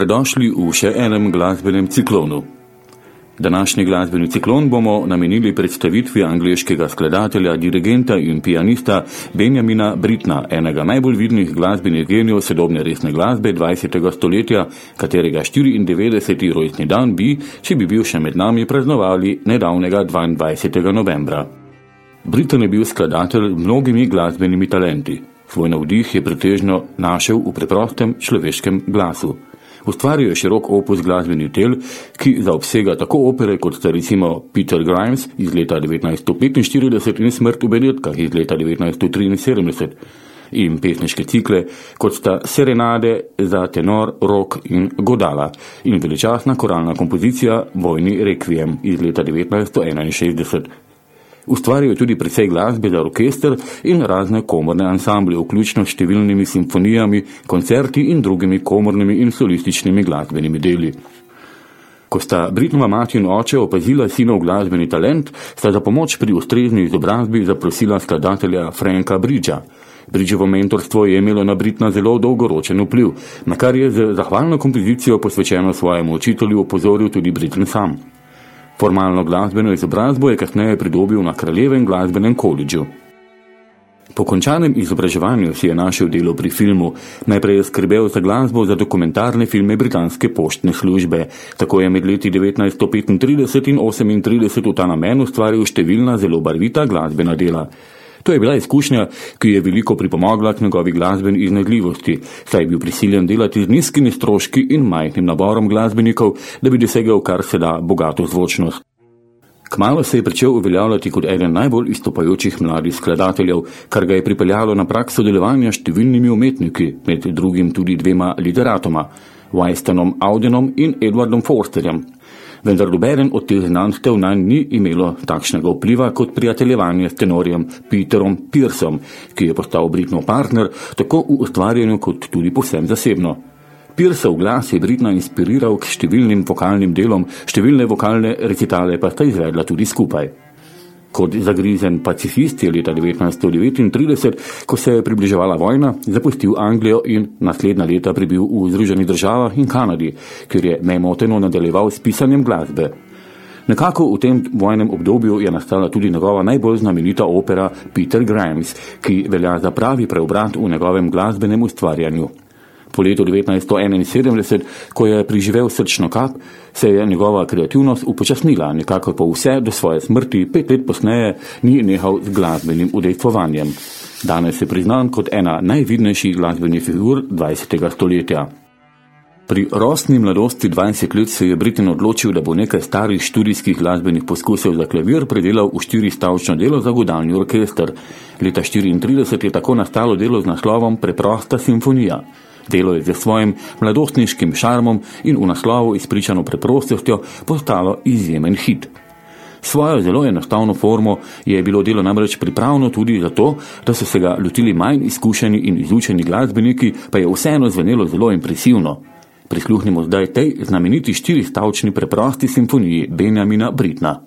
Dobrodošli v še enem glasbenem ciklonu. Današnji glasbeni ciklon bomo namenili predstavitvi angliškega skladatelja, dirigenta in pianista Benjamina Britna, enega najbolj vidnih glasbenih genijev sodobne resne glasbe 20. stoletja, katerega 94. rojstni dan bi, če bi bil še med nami, praznovali nedavnega 22. novembra. Britan je bil skladatelj mnogimi glasbenimi talenti. Svoj navdih je pretežno našel v preprostem človeškem glasu. Ustvaril je širok opus glasbenih del, ki zaobsega tako opere kot sta recimo Peter Grimes iz leta 1945 in Smrt v Benetkah iz leta 1973 in pesniške cikle, kot sta Serenade za tenor, rock in godala in veličasna koralna kompozicija Vojni Requiem iz leta 1961. Ustvaril je tudi precej glasbe za orkester in razne komorne ansamble, vključno s številnimi simfonijami, koncerti in drugimi komornimi in solističnimi glasbenimi deli. Ko sta Britnova mati in oče opazila sinov glasbeni talent, sta za pomoč pri ustrezni izobrazbi zaprosila skladatelja Franka Bridgea. Bridgeovo mentorstvo je imelo na Britna zelo dolgoročen vpliv, na kar je z zahvalno kompozicijo posvečeno svojemu učitelju opozoril tudi Britn sam. Formalno glasbeno izobrazbo je kasneje pridobil na Kraljevem glasbenem koledžu. Po končanem izobraževanju si je našel delo pri filmu, najprej je skrbel za glasbo za dokumentarne filme britanske poštne službe. Tako je med leti 1935 in 1938 v ta namen ustvaril številna zelo barvita glasbena dela. To je bila izkušnja, ki je veliko pripomogla k njegovi glasbeni iznajdljivosti, saj je bil prisiljen delati z nizkimi stroški in majhnim naborom glasbenikov, da bi dosegel kar se da bogato zvočnost. Kmalo se je pričel uveljavljati kot eden najbolj istopajočih mladih skladateljev, kar ga je pripeljalo na prak sodelovanja številnimi umetniki, med drugim tudi dvema literatoma, Weistonom Audenom in Edwardom Forsterjem vendar dobeden od teh znanstev na ni imelo takšnega vpliva kot prijateljevanje s tenorjem Peterom Pearsom, ki je postal Britnov partner tako v ustvarjanju kot tudi povsem zasebno. Pearsov glas je Britna inspiriral k številnim vokalnim delom, številne vokalne recitale pa sta izvedla tudi skupaj. Kot zagrizen pacifist je leta 1939, ko se je približevala vojna, zapustil Anglijo in naslednja leta prebil v Združenih državah in Kanadi, kjer je nemoteno nadaljeval s pisanjem glasbe. Nekako v tem vojnem obdobju je nastala tudi njegova najbolj znamenita opera Peter Grimes, ki velja za pravi preobrat v njegovem glasbenem ustvarjanju. Po letu 1971, ko je priživel srčno kap, se je njegova kreativnost upočasnila, nekako pa vse do svoje smrti, pet let posneje, ni nehal z glasbenim udejstvovanjem. Danes je priznan kot ena najvidnejših glasbenih figur 20. stoletja. Pri rostni mladosti 20 let se je Britin odločil, da bo nekaj starih študijskih glasbenih poskusov za klavir predelal v štiri stavčno delo za godalni orkester. Leta 1934 je tako nastalo delo z naslovom Preprosta simfonija. Delo je z svojim mladostniškim šarmom in v naslovu izpričano preprostostjo postalo izjemen hit. Svojo zelo enostavno formo je bilo delo namreč pripravno tudi zato, da so se ga lotili manj izkušeni in izučeni glasbeniki, pa je vseeno zvenelo zelo impresivno. Prisluhnimo zdaj tej znameniti štiristavčni preprosti simfoniji Benjamina Britna.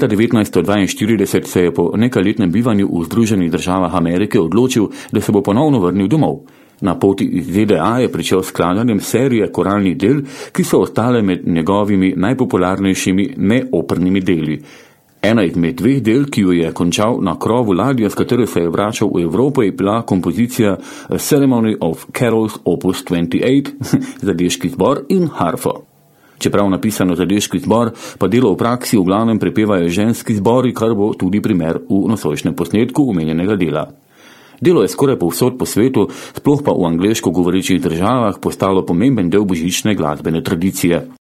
Leta 1942 se je po nekajletnem bivanju v Združenih državah Amerike odločil, da se bo ponovno vrnil domov. Na poti iz ZDA je pričel skladanjem serije koralnih del, ki so ostale med njegovimi najpopularnejšimi neoprnimi deli. Ena izmed dveh del, ki jo je končal na krovu ladje, s katero se je vračal v Evropo, je bila kompozicija Ceremony of Carols Opus 28 za deški zbor in harfo. Čeprav napisano za deški zbor, pa delo v praksi v glavnem prepevajo ženski zbori, kar bo tudi primer v nosojšnjem posnetku umenjenega dela. Delo je skoraj povsod po svetu, sploh pa v angliško govorečih državah, postalo pomemben del božične glasbene tradicije.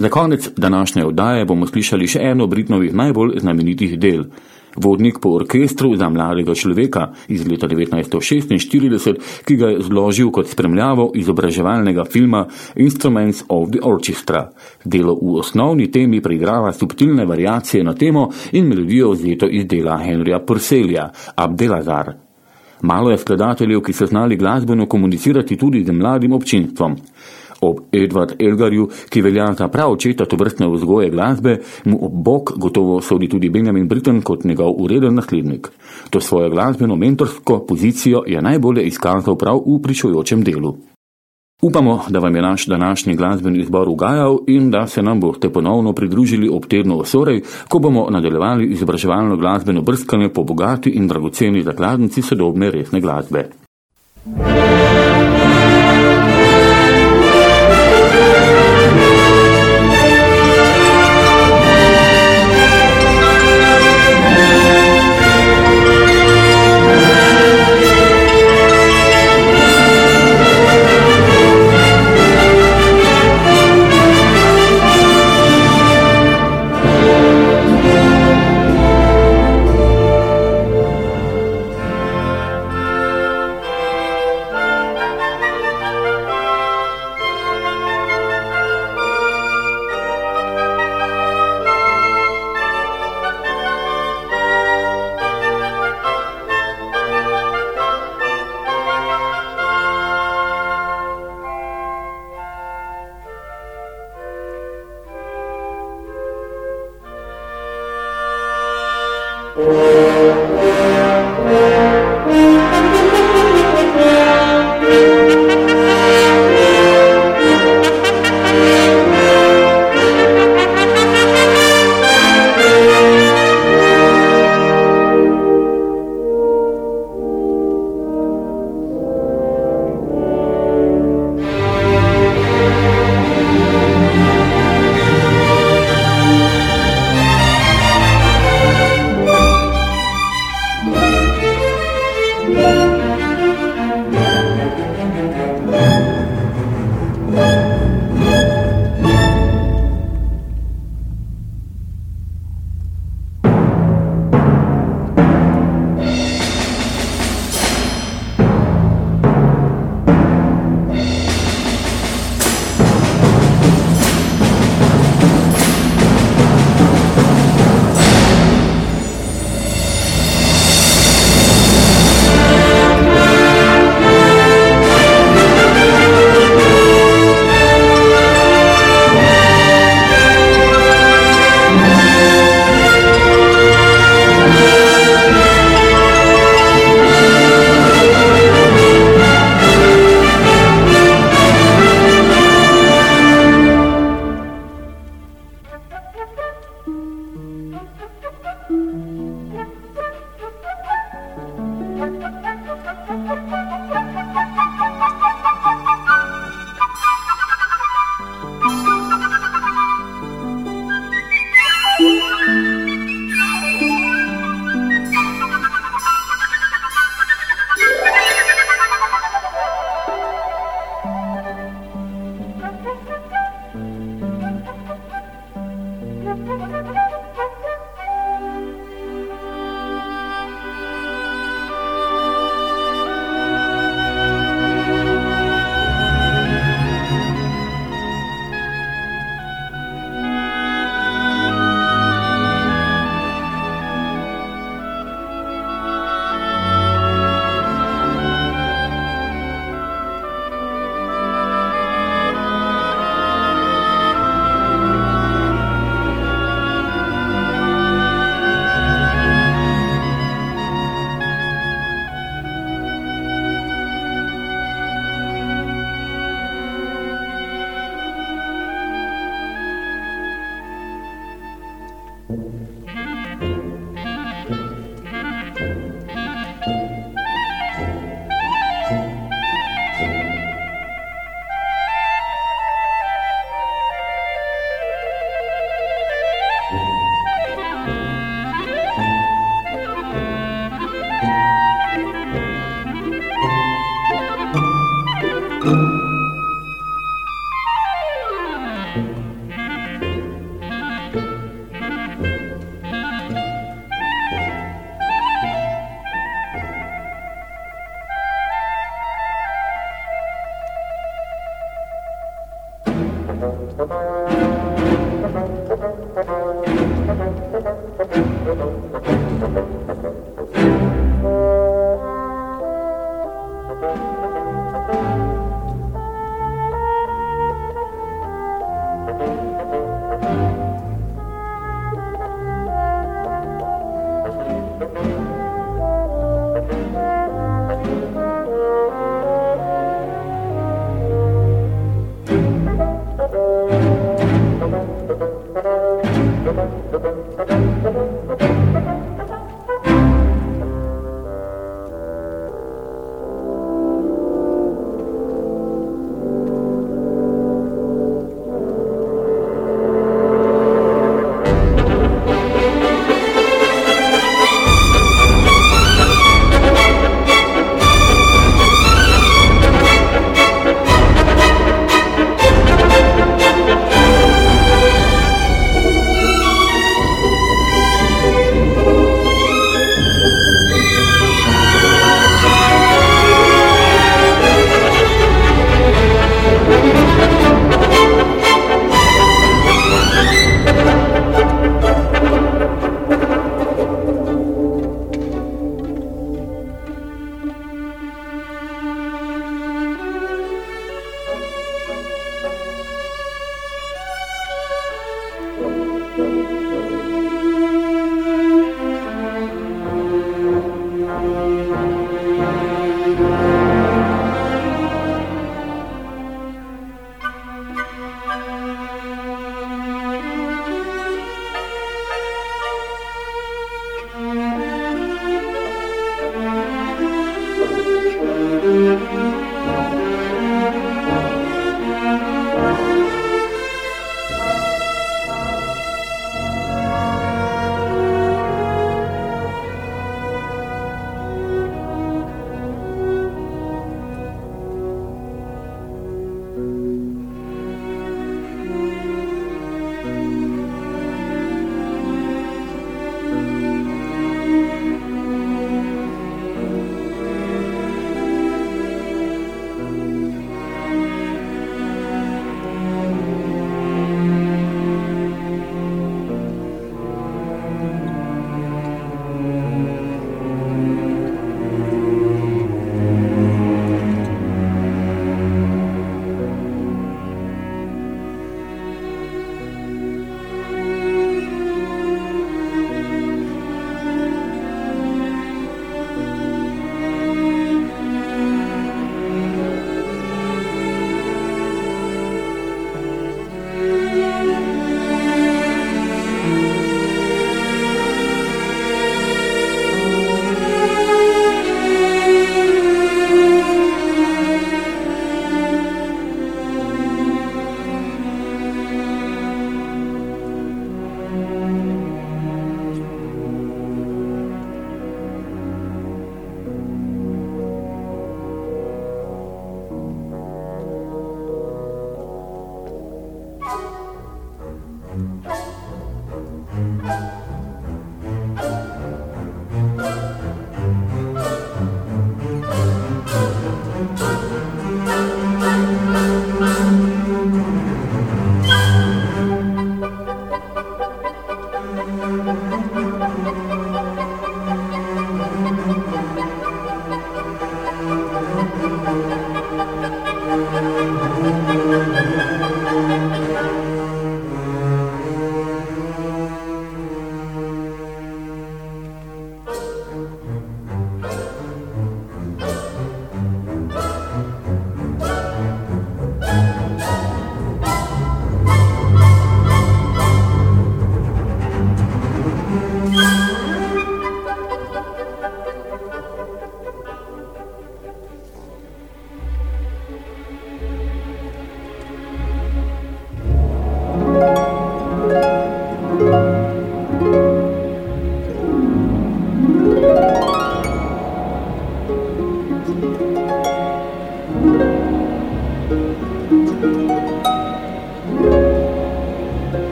Za konec današnje oddaje bomo slišali še eno Britnovih najbolj znamenitih del. Vodnik po orkestru za mladega človeka iz leta 1946, ki ga je zložil kot spremljavo izobraževalnega filma Instruments of the Orchestra. Delo v osnovni temi preigrava subtilne variacije na temo in melodijo vzeto iz dela Henrya Purcellja, Abdelazar. Malo je skladateljev, ki so znali glasbeno komunicirati tudi z mladim občinstvom. Ob Edward Elgarju, ki velja za prav očeta to vrstne vzgoje glasbe, mu ob bok gotovo sodi tudi Benjamin Britten kot njegov ureden naslednik. To svojo glasbeno mentorsko pozicijo je najbolje izkazal prav v pričujočem delu. Upamo, da vam je naš današnji glasbeni izbor ugajal in da se nam boste ponovno pridružili ob tednu osorej, ko bomo nadaljevali izobraževalno glasbeno brskanje po bogati in dragoceni zakladnici sodobne resne glasbe.